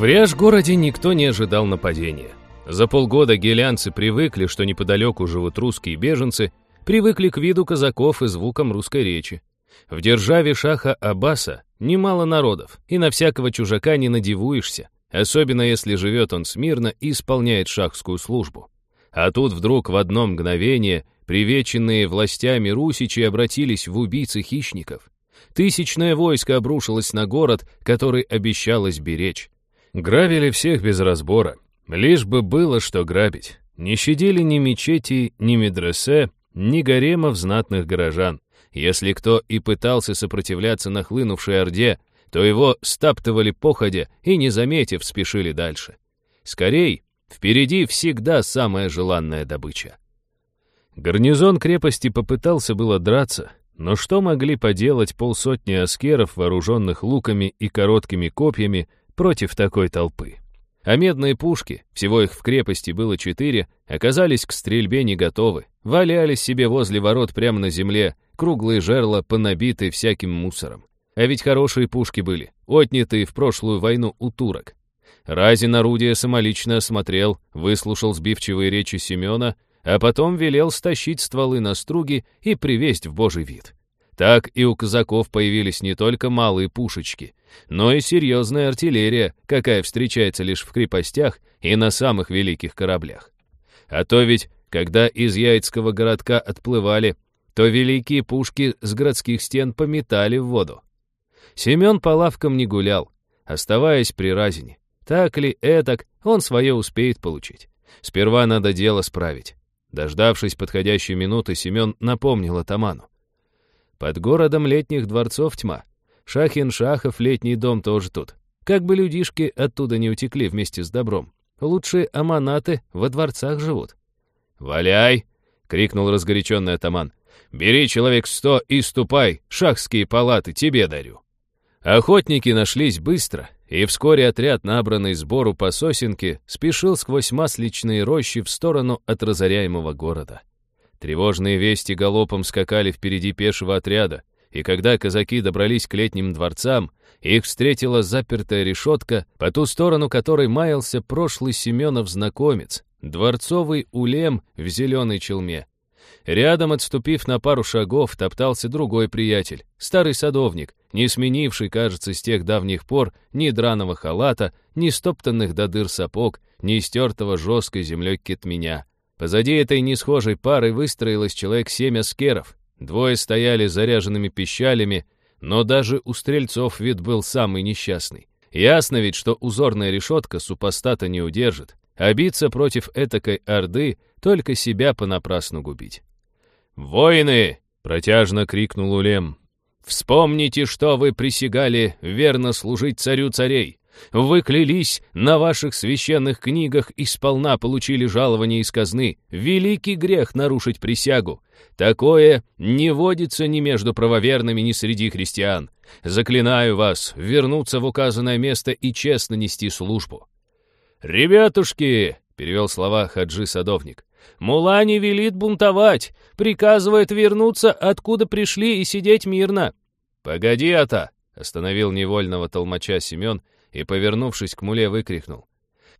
В Ряж-городе никто не ожидал нападения. За полгода гелянцы привыкли, что неподалеку живут русские беженцы, привыкли к виду казаков и звукам русской речи. В державе шаха Аббаса немало народов, и на всякого чужака не надивуешься, особенно если живет он смирно и исполняет шахскую службу. А тут вдруг в одно мгновение привеченные властями русичи обратились в убийцы хищников. Тысячное войско обрушилось на город, который обещалось беречь. Грабили всех без разбора, лишь бы было что грабить. Не щадили ни мечети, ни медресе, ни гаремов знатных горожан. Если кто и пытался сопротивляться нахлынувшей орде, то его стаптывали походя и, не заметив, спешили дальше. Скорей, впереди всегда самая желанная добыча. Гарнизон крепости попытался было драться, но что могли поделать полсотни аскеров, вооруженных луками и короткими копьями, против такой толпы? А медные пушки, всего их в крепости было четыре, оказались к стрельбе не готовы, валялись себе возле ворот прямо на земле, круглые жерла понабиты всяким мусором. А ведь хорошие пушки были, отнятые в прошлую войну у турок. Разин орудие самолично осмотрел, выслушал сбивчивые речи Семена, а потом велел стащить стволы на струги и привесть в божий вид. Так и у казаков появились не только малые пушечки, но и серьезная артиллерия, какая встречается лишь в крепостях и на самых великих кораблях. А то ведь, когда из Яицкого городка отплывали, то великие пушки с городских стен пометали в воду. Семен по лавкам не гулял, оставаясь при разине. Так ли этак, он свое успеет получить. Сперва надо дело справить. Дождавшись подходящей минуты, Семен напомнил атаману. Под городом летних дворцов тьма. Шахин-Шахов летний дом тоже тут. Как бы людишки оттуда не утекли вместе с добром. Лучшие аманаты во дворцах живут. «Валяй!» — крикнул разгоряченный атаман. «Бери человек сто и ступай, шахские палаты тебе дарю». Охотники нашлись быстро, и вскоре отряд, набранный сбору по сосенке, спешил сквозь масличные рощи в сторону от разоряемого города. Тревожные вести галопом скакали впереди пешего отряда, и когда казаки добрались к летним дворцам, их встретила запертая решетка, по ту сторону которой маялся прошлый Семенов знакомец, дворцовый улем в зеленой челме. Рядом, отступив на пару шагов, топтался другой приятель, старый садовник, не сменивший, кажется, с тех давних пор ни драного халата, ни стоптанных до дыр сапог, ни стертого жесткой землей кетменя. Позади этой несхожей пары выстроилось человек семь аскеров. Двое стояли заряженными пищалями, но даже у стрельцов вид был самый несчастный. Ясно ведь, что узорная решетка супостата не удержит, а биться против этакой орды только себя понапрасну губить. «Воины!» — протяжно крикнул Улем. «Вспомните, что вы присягали верно служить царю царей. Вы клялись на ваших священных книгах и сполна получили жалование из казны. Великий грех нарушить присягу. Такое не водится ни между правоверными, ни среди христиан. Заклинаю вас вернуться в указанное место и честно нести службу». «Ребятушки!» — перевел слова хаджи-садовник. Мула не велит бунтовать, приказывает вернуться, откуда пришли, и сидеть мирно». «Погоди, это!» — остановил невольного толмача Семен и, повернувшись к муле, выкрикнул.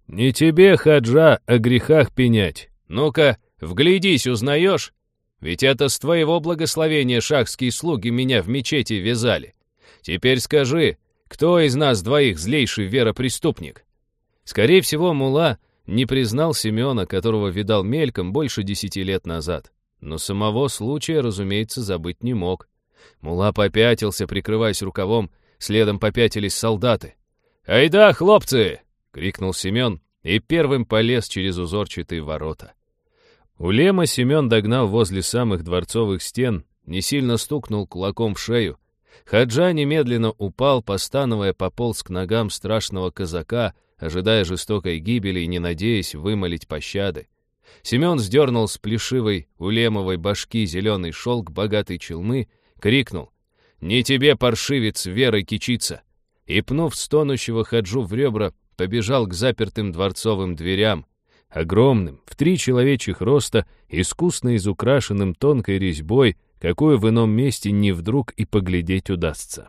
«Не тебе, хаджа, о грехах пенять. Ну-ка, вглядись, узнаешь? Ведь это с твоего благословения шахские слуги меня в мечети вязали. Теперь скажи, кто из нас двоих злейший веропреступник?» Скорее всего, мула не признал Семена, которого видал мельком больше десяти лет назад. Но самого случая, разумеется, забыть не мог. Мула попятился, прикрываясь рукавом, следом попятились солдаты. «Айда, хлопцы!» — крикнул Семен и первым полез через узорчатые ворота. У Лема Семен догнал возле самых дворцовых стен, не сильно стукнул кулаком в шею. Хаджа немедленно упал, постановая пополз к ногам страшного казака, ожидая жестокой гибели и не надеясь вымолить пощады. Семен сдернул с плешивой улемовой башки зеленый шелк богатой челмы, крикнул «Не тебе, паршивец, верой кичиться!» И, пнув стонущего хаджу в ребра, побежал к запертым дворцовым дверям, огромным, в три человечьих роста, искусно изукрашенным тонкой резьбой, какую в ином месте не вдруг и поглядеть удастся.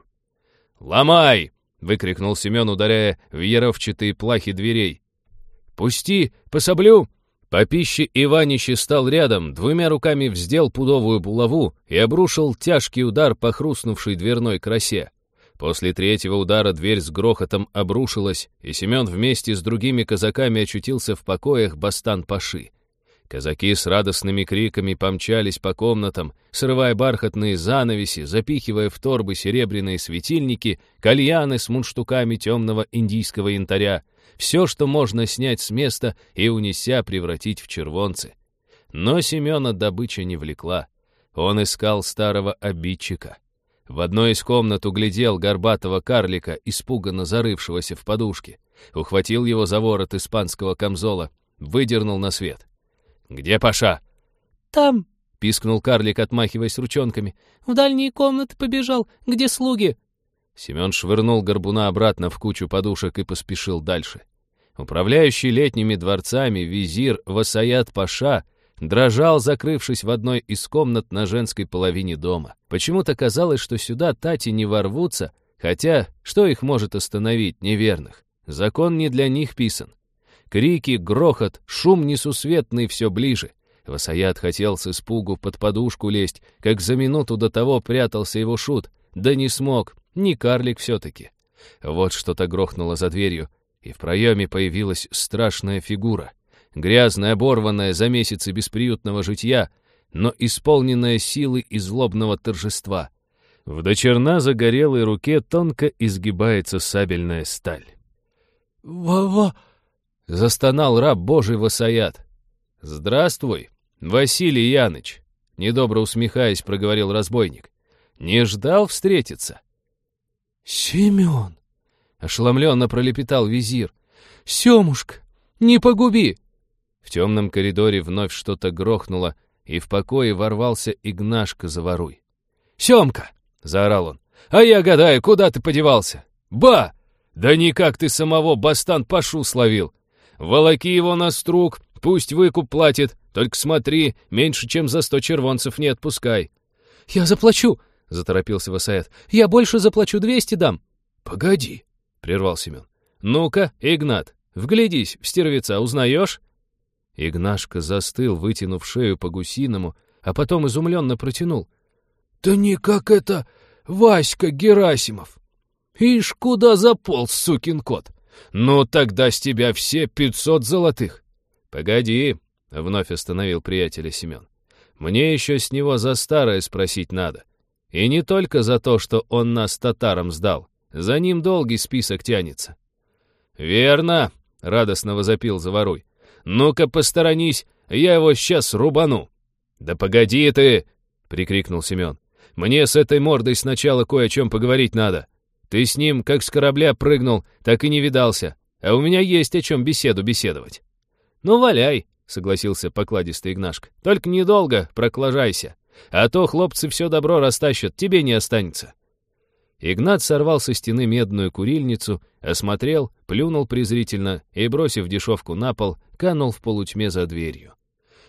«Ломай!» — выкрикнул Семен, ударяя в яровчатые плахи дверей. «Пусти, пособлю!» Попище Иванище стал рядом, двумя руками вздел пудовую булаву и обрушил тяжкий удар по хрустнувшей дверной красе. После третьего удара дверь с грохотом обрушилась, и Семен вместе с другими казаками очутился в покоях Бастан-Паши. Казаки с радостными криками помчались по комнатам, срывая бархатные занавеси, запихивая в торбы серебряные светильники, кальяны с мундштуками темного индийского янтаря, все, что можно снять с места и, унеся, превратить в червонцы. Но Семена добыча не влекла. Он искал старого обидчика. В одной из комнат углядел горбатого карлика, испуганно зарывшегося в подушке. Ухватил его за ворот испанского камзола, выдернул на свет. «Где Паша?» «Там», — пискнул карлик, отмахиваясь ручонками. «В дальние комнаты побежал. Где слуги?» Семен швырнул горбуна обратно в кучу подушек и поспешил дальше. Управляющий летними дворцами визир Васаят Паша дрожал, закрывшись в одной из комнат на женской половине дома. Почему-то казалось, что сюда тати не ворвутся, хотя что их может остановить, неверных? Закон не для них писан. Крики, грохот, шум несусветный все ближе. Васаят хотел с испугу под подушку лезть, как за минуту до того прятался его шут. Да не смог, не карлик все-таки. Вот что-то грохнуло за дверью, и в проеме появилась страшная фигура. Грязная, оборванная за месяцы бесприютного житья, но исполненная силы и злобного торжества. В дочерна загорелой руке тонко изгибается сабельная сталь. «Ва-ва!» Застонал раб Божий Васаят. «Здравствуй, Василий Яныч!» Недобро усмехаясь, проговорил разбойник. «Не ждал встретиться?» «Семен!» — ошеломленно пролепетал визир. «Семушка, не погуби!» В темном коридоре вновь что-то грохнуло, и в покое ворвался Игнашка Заворуй. «Семка!» — заорал он. «А я гадаю, куда ты подевался? Ба! Да никак ты самого Бастан Пашу словил! Волоки его на струк, пусть выкуп платит, только смотри, меньше чем за сто червонцев не отпускай». «Я заплачу!» — заторопился Васаэт. «Я больше заплачу, двести дам». «Погоди!» — прервал Семен. «Ну-ка, Игнат, вглядись в стервеца, узнаешь?» Игнашка застыл, вытянув шею по-гусиному, а потом изумленно протянул. «Да не как это Васька Герасимов! Ишь, куда заполз, сукин кот!» «Ну, тогда с тебя все пятьсот золотых!» «Погоди!» — вновь остановил приятеля Семен. «Мне еще с него за старое спросить надо. И не только за то, что он нас татарам сдал. За ним долгий список тянется». «Верно!» — радостно возопил Заворуй. «Ну-ка, посторонись, я его сейчас рубану!» «Да погоди ты!» — прикрикнул Семен. «Мне с этой мордой сначала кое о чем поговорить надо. Ты с ним, как с корабля прыгнул, так и не видался. А у меня есть о чем беседу беседовать». «Ну, валяй», — согласился покладистый Игнашка. «Только недолго, проклажайся. А то хлопцы все добро растащат, тебе не останется». Игнат сорвал со стены медную курильницу, осмотрел, плюнул презрительно и, бросив дешевку на пол, канул в полутьме за дверью.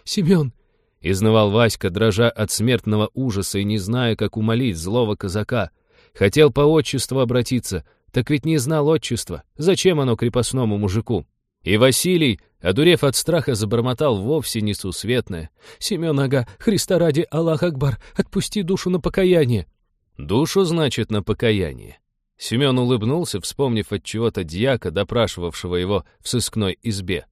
«Семен!» — изнывал Васька, дрожа от смертного ужаса и не зная, как умолить злого казака — Хотел по отчеству обратиться, так ведь не знал отчества. Зачем оно крепостному мужику? И Василий, одурев от страха, забормотал вовсе несусветное. «Семен Ага, Христа ради, Аллах Акбар, отпусти душу на покаяние». «Душу, значит, на покаяние». Семен улыбнулся, вспомнив от чего-то дьяка, допрашивавшего его в сыскной избе.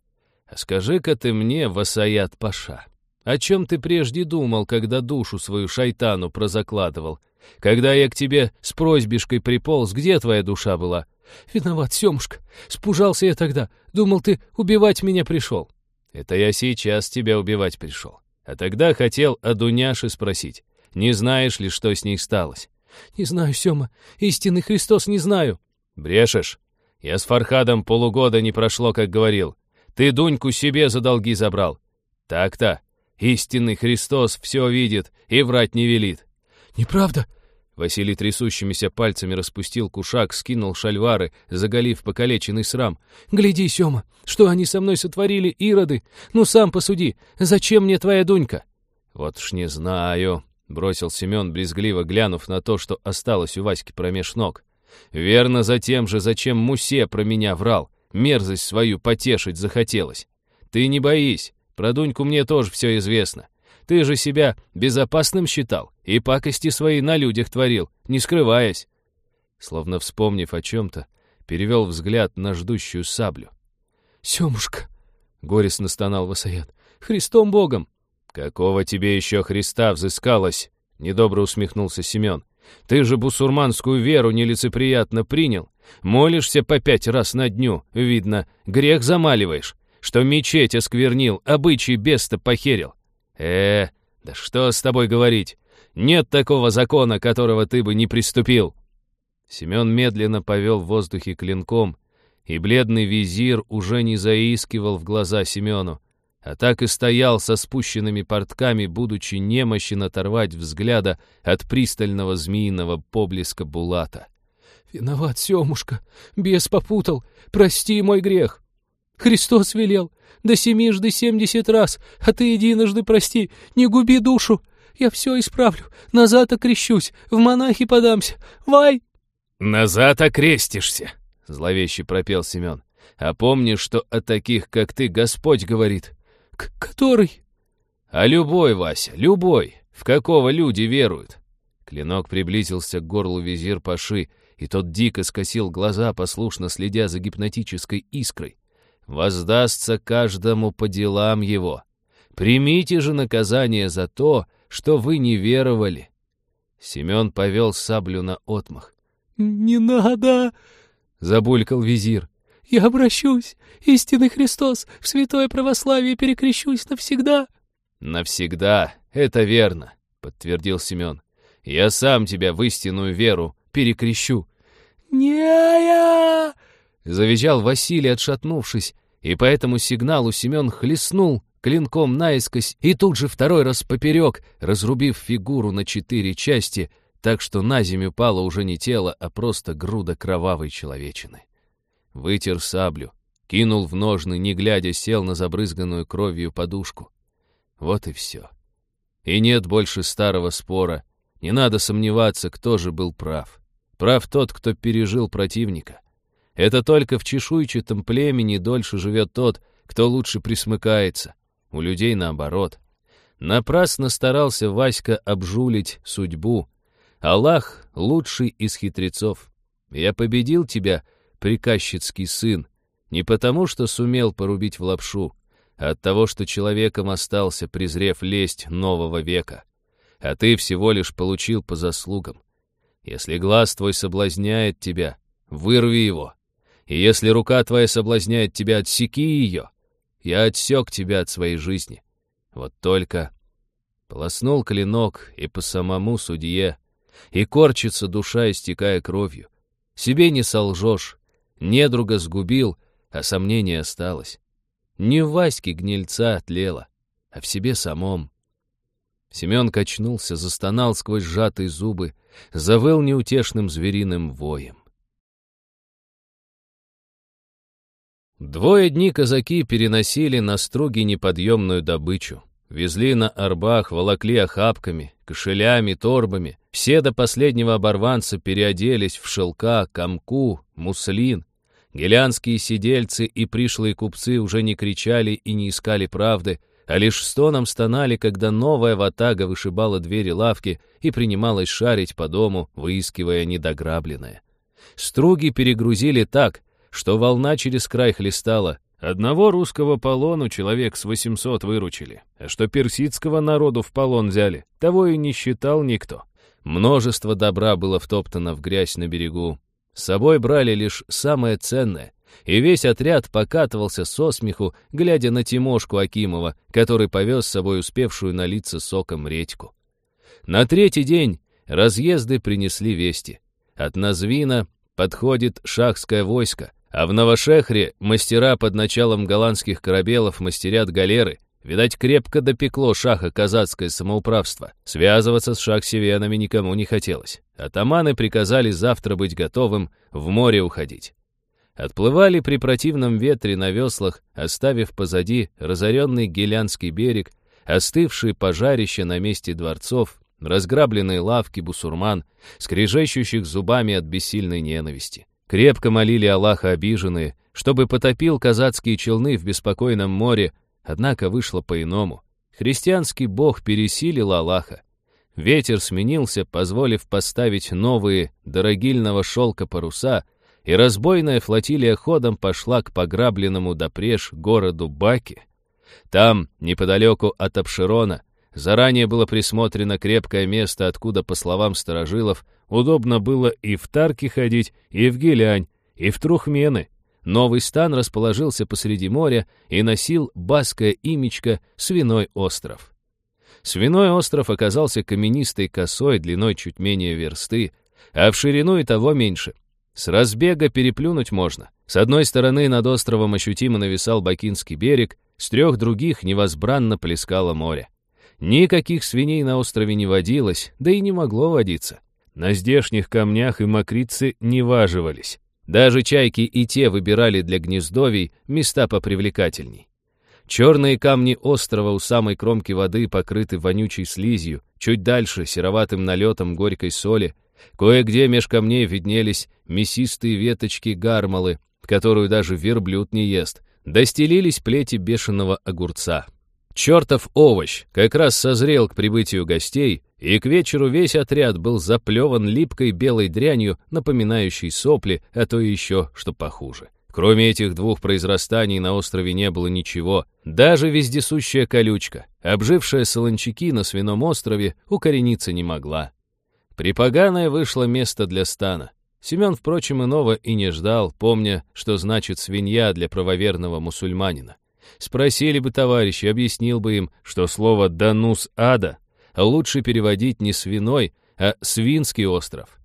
«А скажи-ка ты мне, Васаят Паша, о чем ты прежде думал, когда душу свою шайтану прозакладывал? Когда я к тебе с просьбишкой приполз, где твоя душа была? Виноват, Семушка. Спужался я тогда. Думал, ты убивать меня пришел. Это я сейчас тебя убивать пришел. А тогда хотел о Дуняше спросить. Не знаешь ли, что с ней сталось? Не знаю, Сема. Истинный Христос не знаю. Брешешь. Я с Фархадом полугода не прошло, как говорил. Ты Дуньку себе за долги забрал. Так-то. Истинный Христос все видит и врать не велит. «Неправда!» Василий трясущимися пальцами распустил кушак, скинул шальвары, заголив покалеченный срам. «Гляди, Сёма, что они со мной сотворили, ироды! Ну, сам посуди, зачем мне твоя Дунька?» «Вот ж не знаю», — бросил Семен, брезгливо глянув на то, что осталось у Васьки промеж ног. Верно за тем же, зачем Мусе про меня врал. Мерзость свою потешить захотелось. Ты не боись, про Дуньку мне тоже все известно. Ты же себя безопасным считал и пакости свои на людях творил, не скрываясь. Словно вспомнив о чем-то, перевел взгляд на ждущую саблю. «Семушка!» — горестно стонал Васаят. «Христом Богом!» «Какого тебе еще Христа взыскалось?» — недобро усмехнулся Семен. «Ты же бусурманскую веру нелицеприятно принял. Молишься по пять раз на дню, видно, грех замаливаешь, что мечеть осквернил, обычай беста похерил. Э, да что с тобой говорить? Нет такого закона, которого ты бы не приступил. Семен медленно повел в воздухе клинком, и бледный визир уже не заискивал в глаза Семену, а так и стоял со спущенными портками, будучи немощен оторвать взгляда от пристального змеиного поблеска Булата. «Виноват, Семушка, бес попутал, прости мой грех. Христос велел, до семижды семьдесят раз, а ты единожды прости, не губи душу. Я все исправлю, назад окрещусь, в монахи подамся. Вай!» «Назад окрестишься!» — зловеще пропел Семен. «А помни, что о таких, как ты, Господь говорит». К «Который?» «А любой, Вася, любой, в какого люди веруют». Клинок приблизился к горлу визир Паши, и тот дико скосил глаза, послушно следя за гипнотической искрой воздастся каждому по делам его. Примите же наказание за то, что вы не веровали. Семен повел саблю на отмах. «Не надо!» — забулькал визир. «Я обращусь, истинный Христос, в святое православие перекрещусь навсегда». «Навсегда, это верно», — подтвердил Семен. «Я сам тебя в истинную веру перекрещу». «Не-я!» — завизжал Василий, отшатнувшись, и по этому сигналу Семен хлестнул клинком наискось и тут же второй раз поперек, разрубив фигуру на четыре части, так что на землю пало уже не тело, а просто груда кровавой человечины. Вытер саблю, кинул в ножны, не глядя, сел на забрызганную кровью подушку. Вот и все. И нет больше старого спора. Не надо сомневаться, кто же был прав. Прав тот, кто пережил противника. Это только в чешуйчатом племени дольше живет тот, кто лучше присмыкается. У людей наоборот. Напрасно старался Васька обжулить судьбу. Аллах — лучший из хитрецов. Я победил тебя, приказчицкий сын, не потому, что сумел порубить в лапшу, а от того, что человеком остался, презрев лесть нового века. А ты всего лишь получил по заслугам. Если глаз твой соблазняет тебя, вырви его. И если рука твоя соблазняет тебя, отсеки ее. Я отсек тебя от своей жизни. Вот только полоснул клинок и по самому судье, и корчится душа, истекая кровью. Себе не солжешь, недруга сгубил, а сомнение осталось. Не в Ваське гнильца отлела, а в себе самом. Семен качнулся, застонал сквозь сжатые зубы, завыл неутешным звериным воем. Двое дней казаки переносили на струги неподъемную добычу. Везли на арбах, волокли охапками, кошелями, торбами. Все до последнего оборванца переоделись в шелка, комку, муслин. Гелянские сидельцы и пришлые купцы уже не кричали и не искали правды, а лишь стоном стонали, когда новая ватага вышибала двери лавки и принималась шарить по дому, выискивая недограбленное. Струги перегрузили так, что волна через край хлестала. Одного русского полону человек с 800 выручили, а что персидского народу в полон взяли, того и не считал никто. Множество добра было втоптано в грязь на берегу. С собой брали лишь самое ценное, и весь отряд покатывался со смеху, глядя на Тимошку Акимова, который повез с собой успевшую налиться соком редьку. На третий день разъезды принесли вести. От Назвина подходит шахское войско, а в Новошехре мастера под началом голландских корабелов мастерят галеры. Видать, крепко допекло шаха казацкое самоуправство. Связываться с шах-севенами никому не хотелось. Атаманы приказали завтра быть готовым в море уходить. Отплывали при противном ветре на веслах, оставив позади разоренный Гелянский берег, остывшие пожарища на месте дворцов, разграбленные лавки бусурман, скрежещущих зубами от бессильной ненависти. Крепко молили Аллаха обиженные, чтобы потопил казацкие челны в беспокойном море, однако вышло по-иному. Христианский бог пересилил Аллаха. Ветер сменился, позволив поставить новые, дорогильного шелка паруса, и разбойная флотилия ходом пошла к пограбленному допреж городу Баки. Там, неподалеку от Абширона, заранее было присмотрено крепкое место, откуда, по словам старожилов, удобно было и в Тарки ходить, и в Гелянь, и в Трухмены. Новый стан расположился посреди моря и носил баское имечко «Свиной остров». Свиной остров оказался каменистой косой длиной чуть менее версты, а в ширину и того меньше. С разбега переплюнуть можно. С одной стороны над островом ощутимо нависал Бакинский берег, с трех других невозбранно плескало море. Никаких свиней на острове не водилось, да и не могло водиться. На здешних камнях и мокрицы не важивались. Даже чайки и те выбирали для гнездовий места попривлекательней. Черные камни острова у самой кромки воды покрыты вонючей слизью, чуть дальше сероватым налетом горькой соли. Кое-где меж камней виднелись мясистые веточки гармалы, которую даже верблюд не ест. Достелились плети бешеного огурца. Чертов овощ как раз созрел к прибытию гостей, и к вечеру весь отряд был заплеван липкой белой дрянью, напоминающей сопли, а то еще что похуже. Кроме этих двух произрастаний на острове не было ничего. Даже вездесущая колючка, обжившая солончаки на свином острове, укорениться не могла. Припоганое вышло место для стана. Семен, впрочем, иного и не ждал, помня, что значит свинья для правоверного мусульманина. Спросили бы товарищи, объяснил бы им, что слово «данус ада» лучше переводить не свиной, а свинский остров.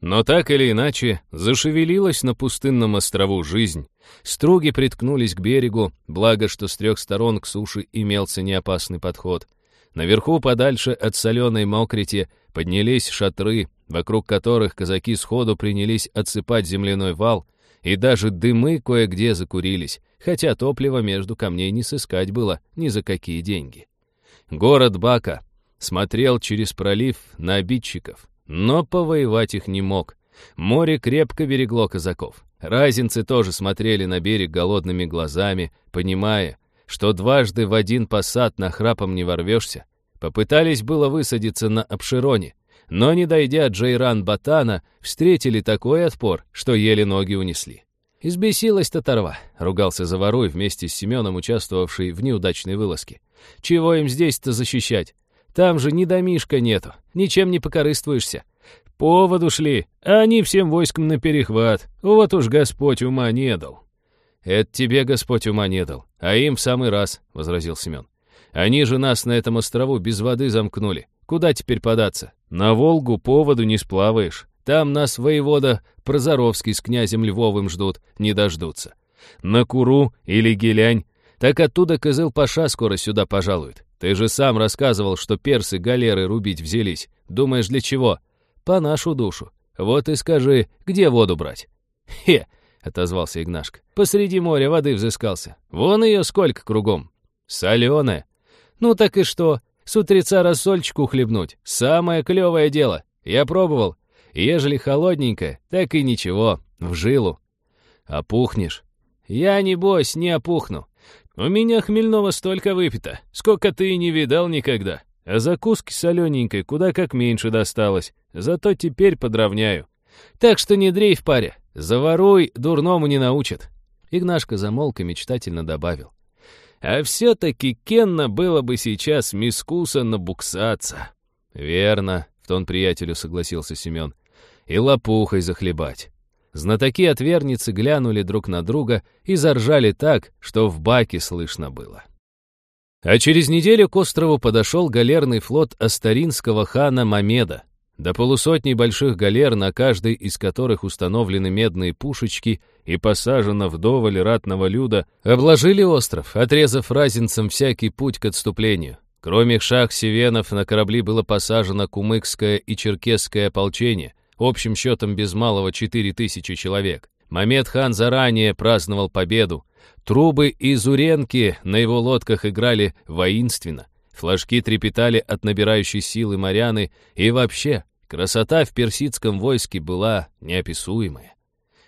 Но так или иначе, зашевелилась на пустынном острову жизнь. Струги приткнулись к берегу, благо, что с трех сторон к суше имелся неопасный подход. Наверху, подальше от соленой мокрити, поднялись шатры, вокруг которых казаки сходу принялись отсыпать земляной вал, и даже дымы кое-где закурились, хотя топлива между камней не сыскать было ни за какие деньги. Город Бака смотрел через пролив на обидчиков, но повоевать их не мог. Море крепко берегло казаков. Разинцы тоже смотрели на берег голодными глазами, понимая, что дважды в один посад на храпом не ворвешься. Попытались было высадиться на Обшироне, но, не дойдя Джейран-Батана, встретили такой отпор, что еле ноги унесли. «Избесилась татарва», — ругался Заваруй вместе с Семеном, участвовавший в неудачной вылазке. «Чего им здесь-то защищать? Там же ни домишка нету, ничем не покорыстуешься. Поводу шли, а они всем войском на перехват. Вот уж Господь ума не дал». «Это тебе Господь ума не дал, а им в самый раз», — возразил Семен. «Они же нас на этом острову без воды замкнули. Куда теперь податься? На Волгу поводу не сплаваешь. Там нас воевода Прозоровский с князем Львовым ждут, не дождутся. На Куру или Гелянь, так оттуда Кызыл-Паша скоро сюда пожалует. Ты же сам рассказывал, что персы галеры рубить взялись. Думаешь, для чего? По нашу душу. Вот и скажи, где воду брать? Хе, отозвался Игнашка. Посреди моря воды взыскался. Вон ее сколько кругом. Соленая. Ну так и что? С утреца рассольчику хлебнуть. Самое клевое дело. Я пробовал. Ежели холодненькое, так и ничего, в жилу. Опухнешь. Я, небось, не опухну. У меня хмельного столько выпито, сколько ты и не видал никогда. А закуски солененькой куда как меньше досталось. Зато теперь подровняю. Так что не дрейф, паря. Заворуй, дурному не научат. Игнашка замолк и мечтательно добавил. А все-таки Кенна было бы сейчас мискуса набуксаться. Верно, в тон приятелю согласился Семен и лопухой захлебать. Знатоки отверницы глянули друг на друга и заржали так, что в баке слышно было. А через неделю к острову подошел галерный флот астаринского хана Мамеда. До полусотни больших галер, на каждой из которых установлены медные пушечки и посажено вдоволь ратного люда, обложили остров, отрезав разинцам всякий путь к отступлению. Кроме шах-севенов на корабли было посажено кумыкское и черкесское ополчение, общим счетом без малого 4000 человек. Мамед хан заранее праздновал победу. Трубы и зуренки на его лодках играли воинственно. Флажки трепетали от набирающей силы моряны, и вообще, красота в персидском войске была неописуемая.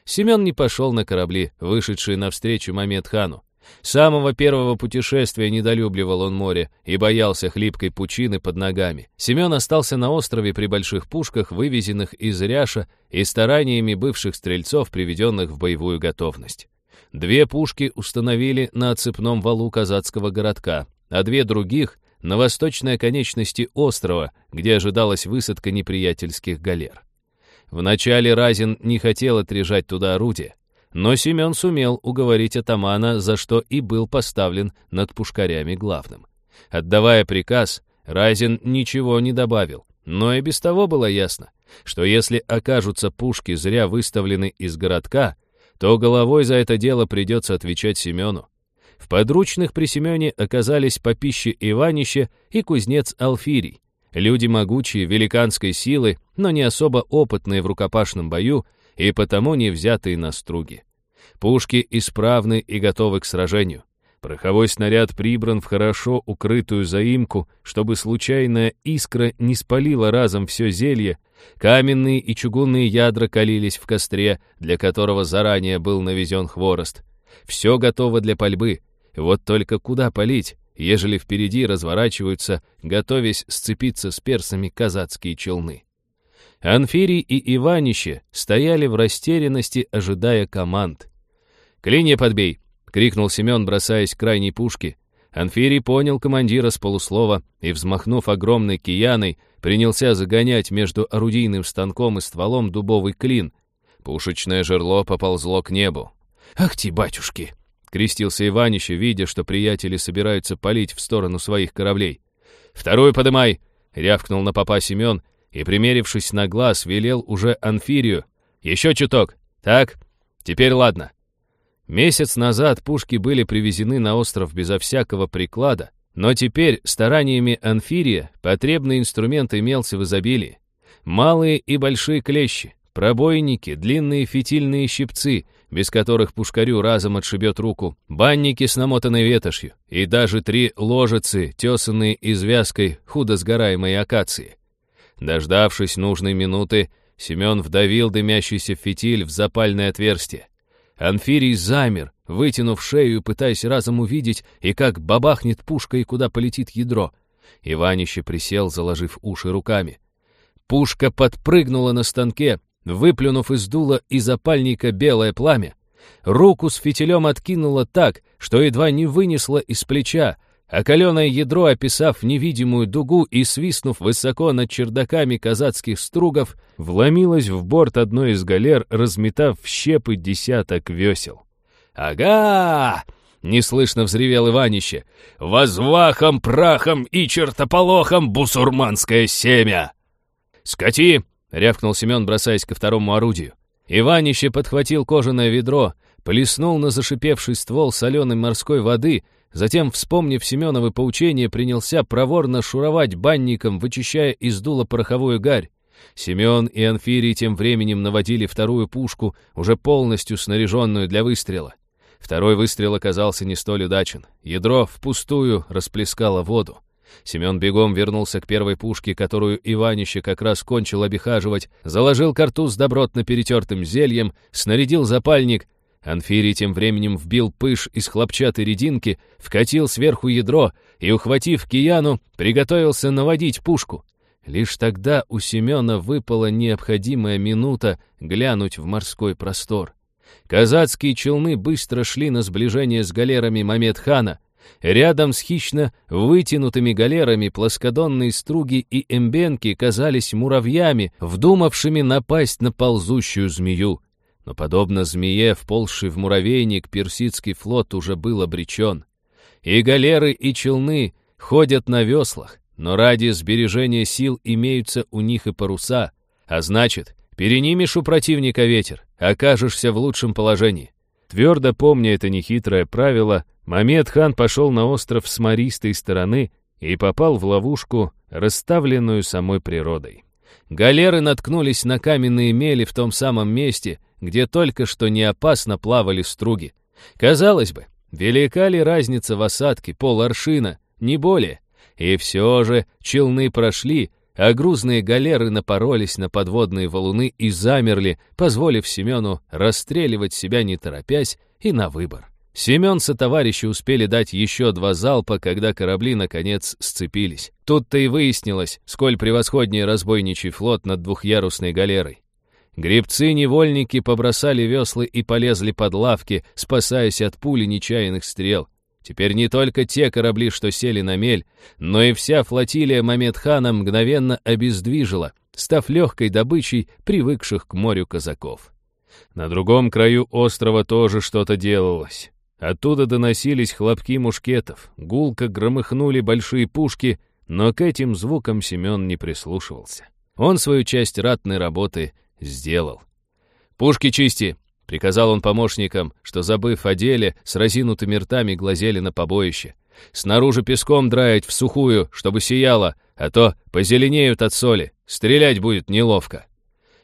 Семен не пошел на корабли, вышедшие навстречу Мамед-хану. С самого первого путешествия недолюбливал он море и боялся хлипкой пучины под ногами. Семен остался на острове при больших пушках, вывезенных из Ряша и стараниями бывших стрельцов, приведенных в боевую готовность. Две пушки установили на отцепном валу казацкого городка, а две других — на восточной оконечности острова, где ожидалась высадка неприятельских галер. Вначале Разин не хотел отрежать туда орудия, но Семен сумел уговорить атамана, за что и был поставлен над пушкарями главным. Отдавая приказ, Разин ничего не добавил, но и без того было ясно, что если окажутся пушки зря выставлены из городка, то головой за это дело придется отвечать Семену. В подручных при Семене оказались попище Иванище и кузнец Алфирий, люди могучие, великанской силы, но не особо опытные в рукопашном бою и потому не взятые на струги. Пушки исправны и готовы к сражению. Пороховой снаряд прибран в хорошо укрытую заимку, чтобы случайная искра не спалила разом все зелье. Каменные и чугунные ядра калились в костре, для которого заранее был навезен хворост. Все готово для пальбы. Вот только куда палить, ежели впереди разворачиваются, готовясь сцепиться с персами казацкие челны. Анфирий и Иванище стояли в растерянности, ожидая команд. «Клинья подбей!» — крикнул Семен, бросаясь к крайней пушке. Анфирий понял командира с полуслова и, взмахнув огромной кияной, принялся загонять между орудийным станком и стволом дубовый клин. Пушечное жерло поползло к небу. «Ах ты, батюшки!» — крестился Иванище, видя, что приятели собираются палить в сторону своих кораблей. «Вторую подымай!» — рявкнул на попа Семен и, примерившись на глаз, велел уже Анфирию. «Еще чуток. Так, теперь ладно. Месяц назад пушки были привезены на остров безо всякого приклада, но теперь стараниями Анфирия потребный инструмент имелся в изобилии. Малые и большие клещи, пробойники, длинные фитильные щипцы, без которых пушкарю разом отшибет руку, банники с намотанной ветошью и даже три ложицы, тесанные из вязкой, худо сгораемой акации. Дождавшись нужной минуты, Семен вдавил дымящийся фитиль в запальное отверстие. Анфирий замер, вытянув шею, пытаясь разом увидеть, и как бабахнет пушка и куда полетит ядро. Иванище присел, заложив уши руками. Пушка подпрыгнула на станке, выплюнув из дула и запальника белое пламя. Руку с фитилем откинула так, что едва не вынесла из плеча, а ядро, описав невидимую дугу и свистнув высоко над чердаками казацких стругов, вломилось в борт одной из галер, разметав в щепы десяток весел. «Ага!» — неслышно взревел Иванище. «Возвахом, прахом и чертополохом бусурманское семя!» «Скати!» — рявкнул Семен, бросаясь ко второму орудию. Иванище подхватил кожаное ведро, плеснул на зашипевший ствол соленой морской воды — Затем, вспомнив Семеновы поучения, принялся проворно шуровать банником, вычищая из дула пороховую гарь. Семен и Анфирий тем временем наводили вторую пушку, уже полностью снаряженную для выстрела. Второй выстрел оказался не столь удачен. Ядро впустую расплескало воду. Семен бегом вернулся к первой пушке, которую Иванище как раз кончил обихаживать, заложил картуз добротно перетертым зельем, снарядил запальник, Анфирий тем временем вбил пыш из хлопчатой рединки, вкатил сверху ядро и, ухватив кияну, приготовился наводить пушку. Лишь тогда у Семена выпала необходимая минута глянуть в морской простор. Казацкие челны быстро шли на сближение с галерами Мамед-хана. Рядом с хищно вытянутыми галерами плоскодонные струги и эмбенки казались муравьями, вдумавшими напасть на ползущую змею. Но, подобно змее, вползший в муравейник, персидский флот уже был обречен. И галеры, и челны ходят на веслах, но ради сбережения сил имеются у них и паруса, а значит, перенимешь у противника ветер, окажешься в лучшем положении. Твердо помня это нехитрое правило, Мамед хан пошел на остров с мористой стороны и попал в ловушку, расставленную самой природой. Галеры наткнулись на каменные мели в том самом месте, где только что не опасно плавали струги. Казалось бы, велика ли разница в осадке, пол аршина, не более. И все же челны прошли, а грузные галеры напоролись на подводные валуны и замерли, позволив Семену расстреливать себя не торопясь и на выбор. Семен со товарищи успели дать еще два залпа, когда корабли, наконец, сцепились. Тут-то и выяснилось, сколь превосходнее разбойничий флот над двухъярусной галерой. Гребцы-невольники побросали веслы и полезли под лавки, спасаясь от пули нечаянных стрел. Теперь не только те корабли, что сели на мель, но и вся флотилия Мамедхана мгновенно обездвижила, став легкой добычей привыкших к морю казаков. На другом краю острова тоже что-то делалось. Оттуда доносились хлопки мушкетов, гулко громыхнули большие пушки, но к этим звукам Семен не прислушивался. Он свою часть ратной работы сделал. «Пушки чисти!» — приказал он помощникам, что, забыв о деле, с разинутыми ртами глазели на побоище. «Снаружи песком драить в сухую, чтобы сияло, а то позеленеют от соли, стрелять будет неловко».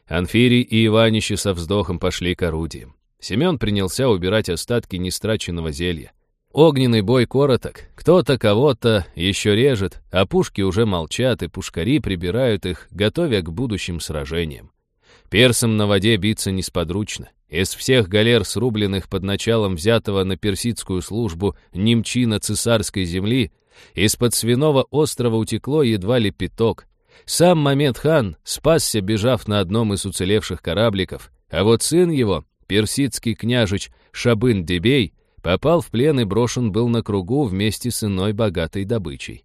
Анфирий и Иванище со вздохом пошли к орудиям. Семен принялся убирать остатки нестраченного зелья. Огненный бой короток, кто-то кого-то еще режет, а пушки уже молчат, и пушкари прибирают их, готовя к будущим сражениям. Персам на воде биться несподручно. Из всех галер, срубленных под началом взятого на персидскую службу немчина цесарской земли, из-под свиного острова утекло едва ли пяток. Сам Мамед хан спасся, бежав на одном из уцелевших корабликов, а вот сын его, персидский княжич Шабын-Дебей попал в плен и брошен был на кругу вместе с иной богатой добычей.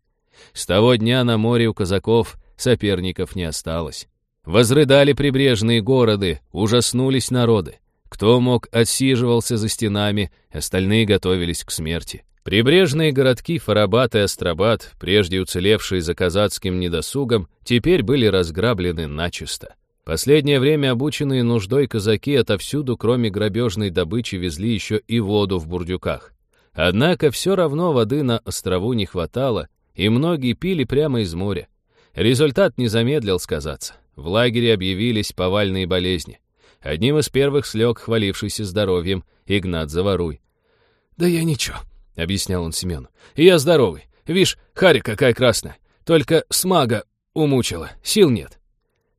С того дня на море у казаков соперников не осталось. Возрыдали прибрежные города, ужаснулись народы. Кто мог, отсиживался за стенами, остальные готовились к смерти. Прибрежные городки Фарабат и Астрабад, прежде уцелевшие за казацким недосугом, теперь были разграблены начисто. Последнее время обученные нуждой казаки отовсюду, кроме грабежной добычи, везли еще и воду в бурдюках. Однако все равно воды на острову не хватало, и многие пили прямо из моря. Результат не замедлил сказаться. В лагере объявились повальные болезни. Одним из первых слег, хвалившийся здоровьем, Игнат Заваруй. «Да я ничего», — объяснял он Семену. «Я здоровый. Вишь, харя какая красная. Только смага умучила, сил нет».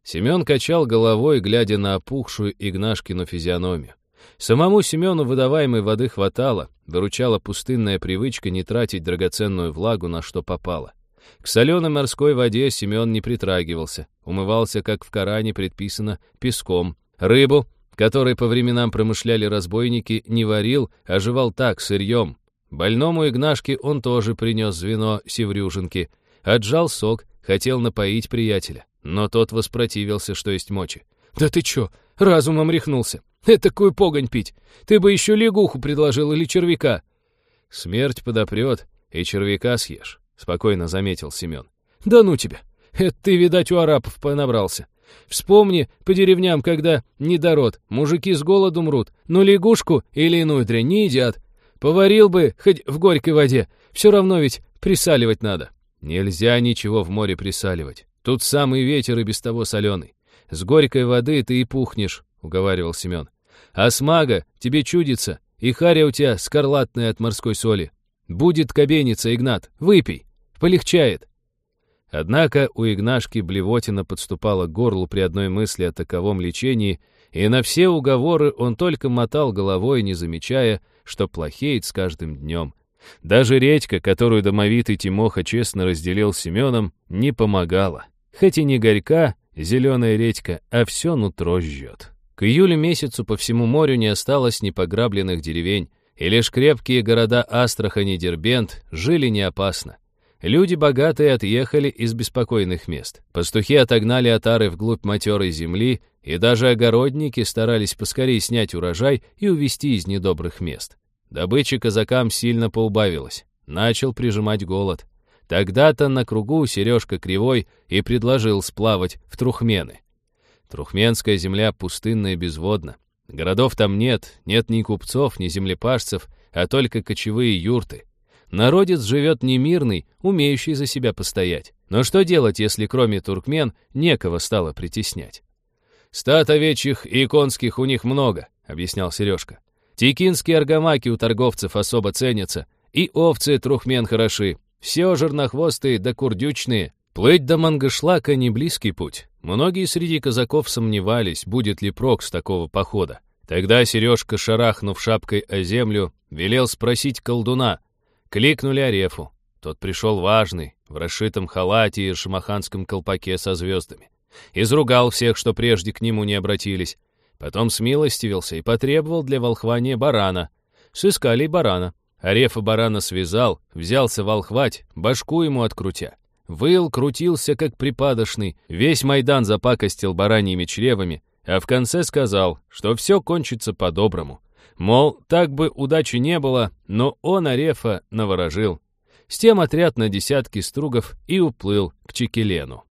Семен качал головой, глядя на опухшую Игнашкину физиономию. Самому Семену выдаваемой воды хватало, выручала пустынная привычка не тратить драгоценную влагу на что попало. К соленой морской воде Семен не притрагивался, умывался, как в Коране предписано, песком. Рыбу, которой по временам промышляли разбойники, не варил, а жевал так, сырьем. Больному Игнашке он тоже принес звено севрюжинки, отжал сок, хотел напоить приятеля. Но тот воспротивился, что есть мочи. «Да ты чё, разумом рехнулся? Этакую погонь пить! Ты бы еще лягуху предложил или червяка!» «Смерть подопрет, и червяка съешь», — спокойно заметил Семен. «Да ну тебя! Это ты, видать, у арабов понабрался. Вспомни по деревням, когда недород, мужики с голоду мрут, но лягушку или иную дрянь не едят. Поварил бы хоть в горькой воде, все равно ведь присаливать надо». «Нельзя ничего в море присаливать. Тут самый ветер и без того соленый. С горькой воды ты и пухнешь, — уговаривал Семен. А смага тебе чудится, и харя у тебя скарлатная от морской соли. Будет кабеница, Игнат, выпей, полегчает. Однако у Игнашки блевотина подступала к горлу при одной мысли о таковом лечении, и на все уговоры он только мотал головой, не замечая, что плохеет с каждым днем. Даже редька, которую домовитый Тимоха честно разделил с Семеном, не помогала. Хоть и не горька, зеленая редька, а все нутро жжет. К июлю месяцу по всему морю не осталось непограбленных деревень, и лишь крепкие города Астрахань и Дербент жили не опасно. Люди богатые отъехали из беспокойных мест. Пастухи отогнали отары вглубь матерой земли, и даже огородники старались поскорее снять урожай и увезти из недобрых мест. Добыча казакам сильно поубавилась. Начал прижимать голод. Тогда-то на кругу Сережка Кривой и предложил сплавать в Трухмены. Трухменская земля пустынная и безводна. Городов там нет, нет ни купцов, ни землепашцев, а только кочевые юрты. Народец живет немирный, умеющий за себя постоять. Но что делать, если кроме туркмен некого стало притеснять? «Стат овечьих и конских у них много», — объяснял Сережка. «Текинские аргамаки у торговцев особо ценятся, и овцы трухмен хороши, все жернохвостые да курдючные. Плыть до Мангышлака не близкий путь. Многие среди казаков сомневались, будет ли прок с такого похода. Тогда Сережка, шарахнув шапкой о землю, велел спросить колдуна. Кликнули Арефу. Тот пришел важный, в расшитом халате и шамаханском колпаке со звездами. Изругал всех, что прежде к нему не обратились. Потом смилостивился и потребовал для волхвания барана. Сыскали барана. Арефа барана связал, взялся волхвать, башку ему открутя. Выл, крутился, как припадочный, весь Майдан запакостил бараньими чревами, а в конце сказал, что все кончится по-доброму. Мол, так бы удачи не было, но он Арефа наворожил. С тем отряд на десятки стругов и уплыл к Чекелену.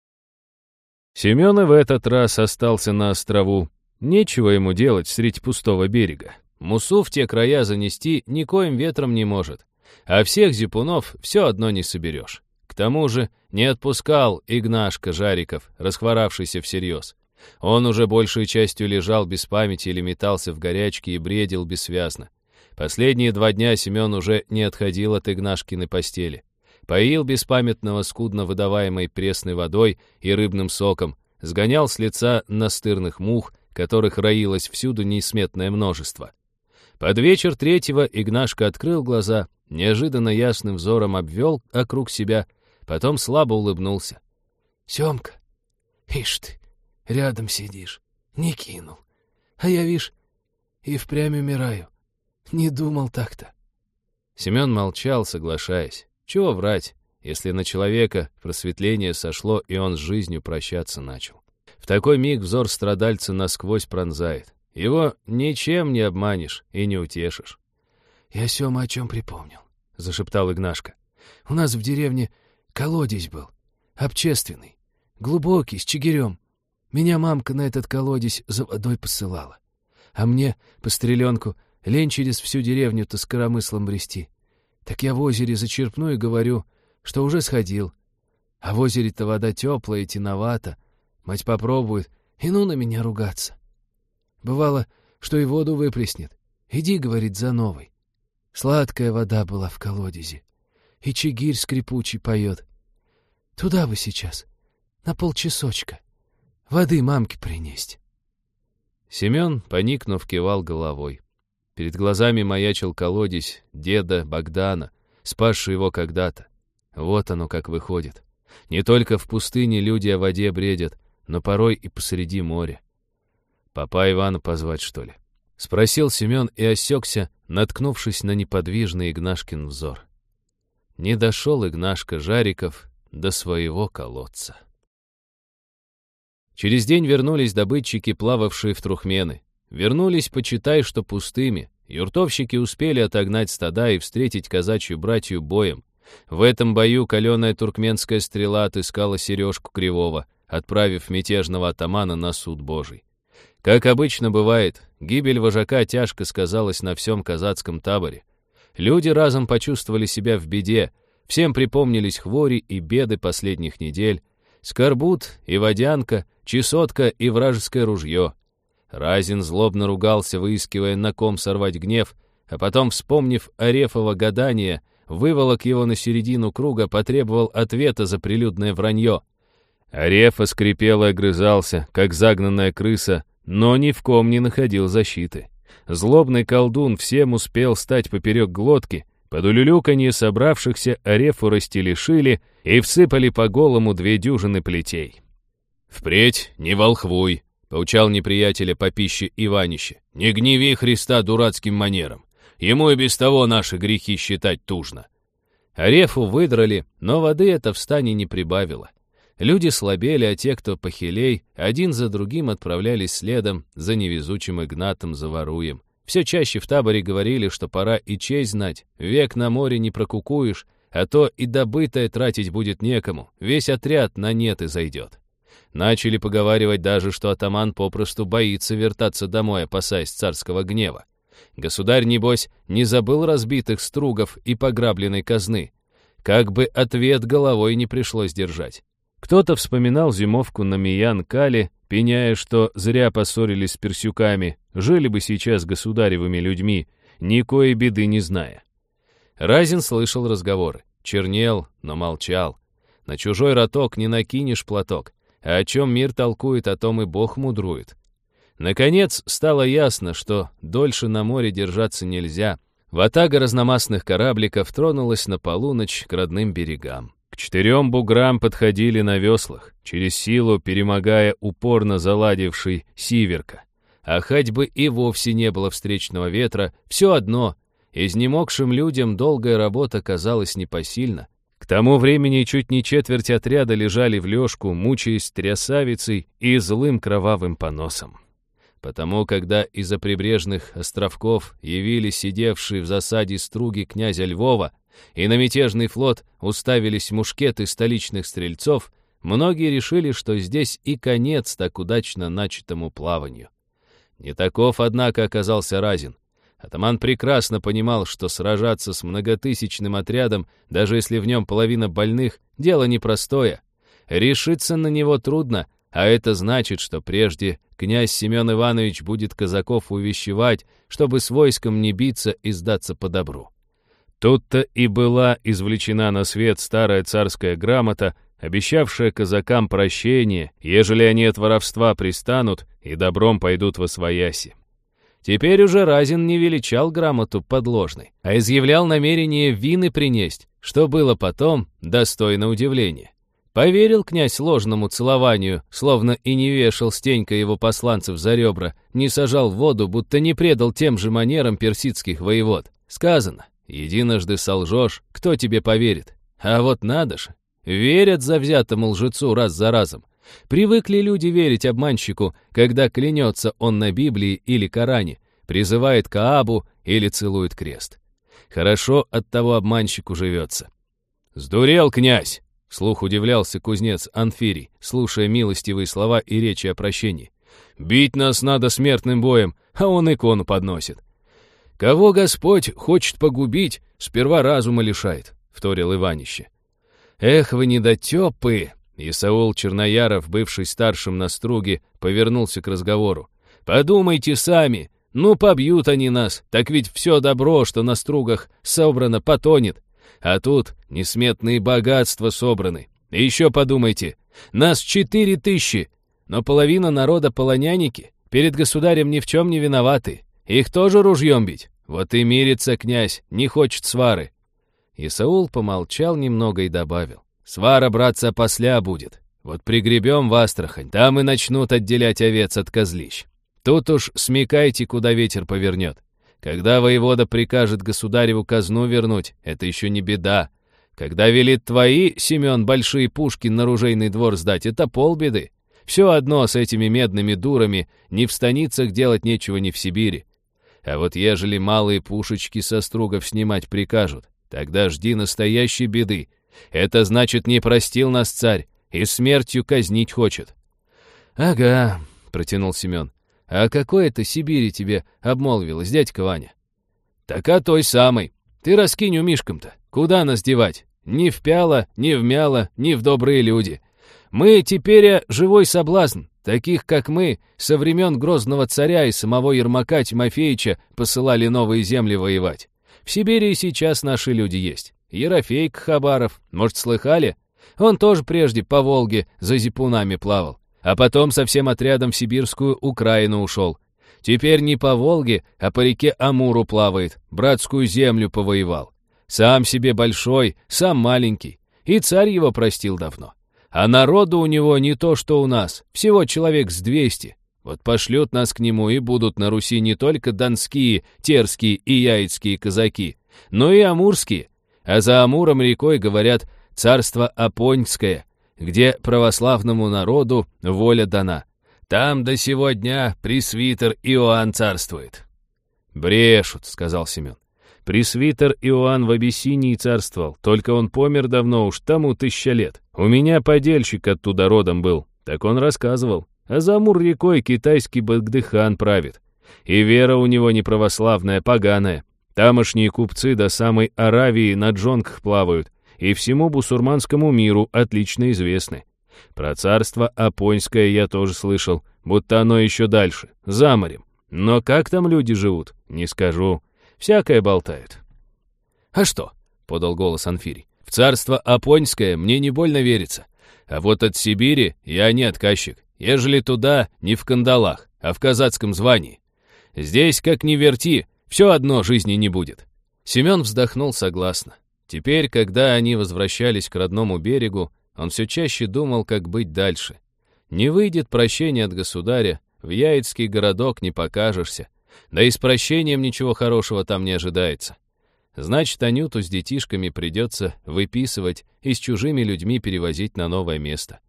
Семен и в этот раз остался на острову. Нечего ему делать средь пустого берега. Мусу в те края занести никоим ветром не может. А всех зипунов все одно не соберешь. К тому же не отпускал Игнашка Жариков, расхворавшийся всерьез. Он уже большей частью лежал без памяти или метался в горячке и бредил бессвязно. Последние два дня Семен уже не отходил от Игнашкиной постели. Поил беспамятного скудно выдаваемой пресной водой и рыбным соком, сгонял с лица настырных мух, которых роилось всюду несметное множество. Под вечер третьего Игнашка открыл глаза, неожиданно ясным взором обвел округ себя — Потом слабо улыбнулся. «Семка, ишь ты, рядом сидишь, не кинул. А я, вишь, и впрямь умираю. Не думал так-то». Семен молчал, соглашаясь. Чего врать, если на человека просветление сошло, и он с жизнью прощаться начал. В такой миг взор страдальца насквозь пронзает. Его ничем не обманешь и не утешишь. «Я Сема о чем припомнил», — зашептал Игнашка. «У нас в деревне Колодец был. Общественный. Глубокий, с чигирем. Меня мамка на этот колодец за водой посылала. А мне, постреленку, лень через всю деревню-то с коромыслом брести. Так я в озере зачерпну и говорю, что уже сходил. А в озере-то вода теплая и тиновата. Мать попробует, и ну на меня ругаться. Бывало, что и воду выплеснет. Иди, говорит, за новой. Сладкая вода была в колодезе и чигирь скрипучий поет. Туда бы сейчас, на полчасочка. Воды мамке принесть. Семен, поникнув, кивал головой. Перед глазами маячил колодец деда Богдана, спасший его когда-то. Вот оно как выходит. Не только в пустыне люди о воде бредят, но порой и посреди моря. Папа Ивана позвать, что ли? Спросил Семен и осекся, наткнувшись на неподвижный Игнашкин взор. Не дошел Игнашка Жариков до своего колодца. Через день вернулись добытчики, плававшие в трухмены. Вернулись, почитай, что пустыми. Юртовщики успели отогнать стада и встретить казачью братью боем. В этом бою каленая туркменская стрела отыскала сережку Кривого, отправив мятежного атамана на суд Божий. Как обычно бывает, гибель вожака тяжко сказалась на всем казацком таборе. Люди разом почувствовали себя в беде, всем припомнились хвори и беды последних недель, скорбут и водянка, чесотка и вражеское ружье. Разин злобно ругался, выискивая на ком сорвать гнев, а потом, вспомнив Арефово гадание, выволок его на середину круга, потребовал ответа за прилюдное вранье. Арефа скрипел и огрызался, как загнанная крыса, но ни в ком не находил защиты. Злобный колдун всем успел стать поперек глотки, под улюлюканье собравшихся арефу растелешили и всыпали по голому две дюжины плетей. «Впредь не волхвуй», — поучал неприятеля по пище Иванище. «Не гневи Христа дурацким манером. Ему и без того наши грехи считать тужно». Арефу выдрали, но воды это в стане не прибавило. Люди слабели, а те, кто похилей, один за другим отправлялись следом за невезучим Игнатом Заваруем. Все чаще в таборе говорили, что пора и честь знать, век на море не прокукуешь, а то и добытое тратить будет некому, весь отряд на нет и зайдет. Начали поговаривать даже, что атаман попросту боится вертаться домой, опасаясь царского гнева. Государь, небось, не забыл разбитых стругов и пограбленной казны. Как бы ответ головой не пришлось держать. Кто-то вспоминал зимовку на Миян-Кале, пеняя, что зря поссорились с персюками, жили бы сейчас государевыми людьми, никоей беды не зная. Разин слышал разговоры. чернел, но молчал. На чужой роток не накинешь платок, а о чем мир толкует, о том и Бог мудрует. Наконец стало ясно, что дольше на море держаться нельзя. Ватага разномастных корабликов тронулась на полуночь к родным берегам. Четырем буграм подходили на веслах, через силу перемогая упорно заладивший сиверка. А хоть и вовсе не было встречного ветра, все одно, изнемогшим людям долгая работа казалась непосильна. К тому времени чуть не четверть отряда лежали в лёжку, мучаясь трясавицей и злым кровавым поносом. Потому, когда из-за прибрежных островков явились сидевшие в засаде струги князя Львова, и на мятежный флот уставились мушкеты столичных стрельцов, многие решили, что здесь и конец так удачно начатому плаванию. Не таков, однако, оказался Разин. Атаман прекрасно понимал, что сражаться с многотысячным отрядом, даже если в нем половина больных, дело непростое. Решиться на него трудно, а это значит, что прежде князь Семен Иванович будет казаков увещевать, чтобы с войском не биться и сдаться по добру. Тут-то и была извлечена на свет старая царская грамота, обещавшая казакам прощение, ежели они от воровства пристанут и добром пойдут во свояси. Теперь уже Разин не величал грамоту подложной, а изъявлял намерение вины принесть, что было потом достойно удивления. Поверил князь ложному целованию, словно и не вешал стенька его посланцев за ребра, не сажал в воду, будто не предал тем же манерам персидских воевод. Сказано, единожды солжешь, кто тебе поверит? А вот надо же, верят завзятому лжецу раз за разом. Привыкли люди верить обманщику, когда клянется он на Библии или Коране, призывает Каабу или целует крест. Хорошо от того обманщику живется. «Сдурел, князь!» Слух удивлялся кузнец Анфирий, слушая милостивые слова и речи о прощении. «Бить нас надо смертным боем, а он икону подносит». «Кого Господь хочет погубить, сперва разума лишает», — вторил Иванище. «Эх вы недотепы!» Исаул Чернояров, бывший старшим на струге, повернулся к разговору. «Подумайте сами, ну побьют они нас, так ведь все добро, что на стругах собрано, потонет. А тут несметные богатства собраны. И еще подумайте, нас четыре тысячи, но половина народа полоняники, перед государем ни в чем не виноваты. Их тоже ружьем бить. Вот и мирится князь, не хочет свары. Исаул помолчал немного и добавил. Свара, братца, посля будет. Вот пригребем в Астрахань, там и начнут отделять овец от козлищ. Тут уж смекайте, куда ветер повернет. Когда воевода прикажет государеву казну вернуть, это еще не беда. Когда велит твои, Семен, большие пушки на ружейный двор сдать, это полбеды. Все одно с этими медными дурами, ни в станицах делать нечего, ни в Сибири. А вот ежели малые пушечки со стругов снимать прикажут, тогда жди настоящей беды. Это значит, не простил нас царь и смертью казнить хочет. — Ага, — протянул Семен. «А какой это Сибири тебе обмолвилась, дядька Ваня?» «Так о той самой. Ты раскинь у Мишкам-то. Куда нас девать? Ни в пяло, ни в мяло, ни в добрые люди. Мы теперь живой соблазн. Таких, как мы, со времен Грозного царя и самого Ермака Тимофеевича посылали новые земли воевать. В Сибири сейчас наши люди есть. Ерофейк Хабаров, может, слыхали? Он тоже прежде по Волге за зипунами плавал. А потом со всем отрядом в сибирскую Украину ушел. Теперь не по Волге, а по реке Амуру плавает, братскую землю повоевал. Сам себе большой, сам маленький. И царь его простил давно. А народу у него не то, что у нас, всего человек с двести. Вот пошлют нас к нему, и будут на Руси не только донские, терские и яицкие казаки, но и амурские. А за Амуром рекой, говорят, царство Апоньское, где православному народу воля дана. Там до сего дня пресвитер Иоанн царствует». «Брешут», — сказал Семен. «Пресвитер Иоанн в Абиссинии царствовал, только он помер давно уж, тому тысяча лет. У меня подельщик оттуда родом был, так он рассказывал. А за Амур-рекой китайский Багдыхан правит. И вера у него не православная, поганая. Тамошние купцы до самой Аравии на джонках плавают, и всему бусурманскому миру отлично известны. Про царство Апонское я тоже слышал, будто оно еще дальше, за морем. Но как там люди живут, не скажу. Всякое болтают. «А что?» — подал голос Анфирий. Царство Апоньское мне не больно верится. А вот от Сибири я не отказчик, ежели туда не в кандалах, а в казацком звании. Здесь, как ни верти, все одно жизни не будет». Семен вздохнул согласно. Теперь, когда они возвращались к родному берегу, он все чаще думал, как быть дальше. Не выйдет прощение от государя, в Яицкий городок не покажешься, да и с прощением ничего хорошего там не ожидается. Значит, Анюту с детишками придется выписывать и с чужими людьми перевозить на новое место.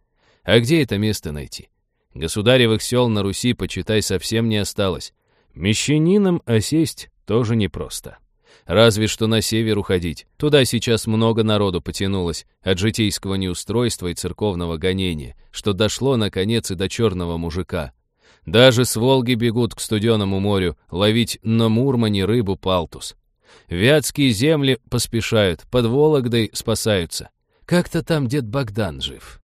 А где это место найти? Государевых сел на Руси, почитай, совсем не осталось. Мещанинам осесть тоже непросто. Разве что на север уходить. Туда сейчас много народу потянулось от житейского неустройства и церковного гонения, что дошло, наконец, и до черного мужика. Даже с Волги бегут к студеному морю ловить на Мурмане рыбу палтус. Вятские земли поспешают, под Вологдой спасаются. Как-то там дед Богдан жив.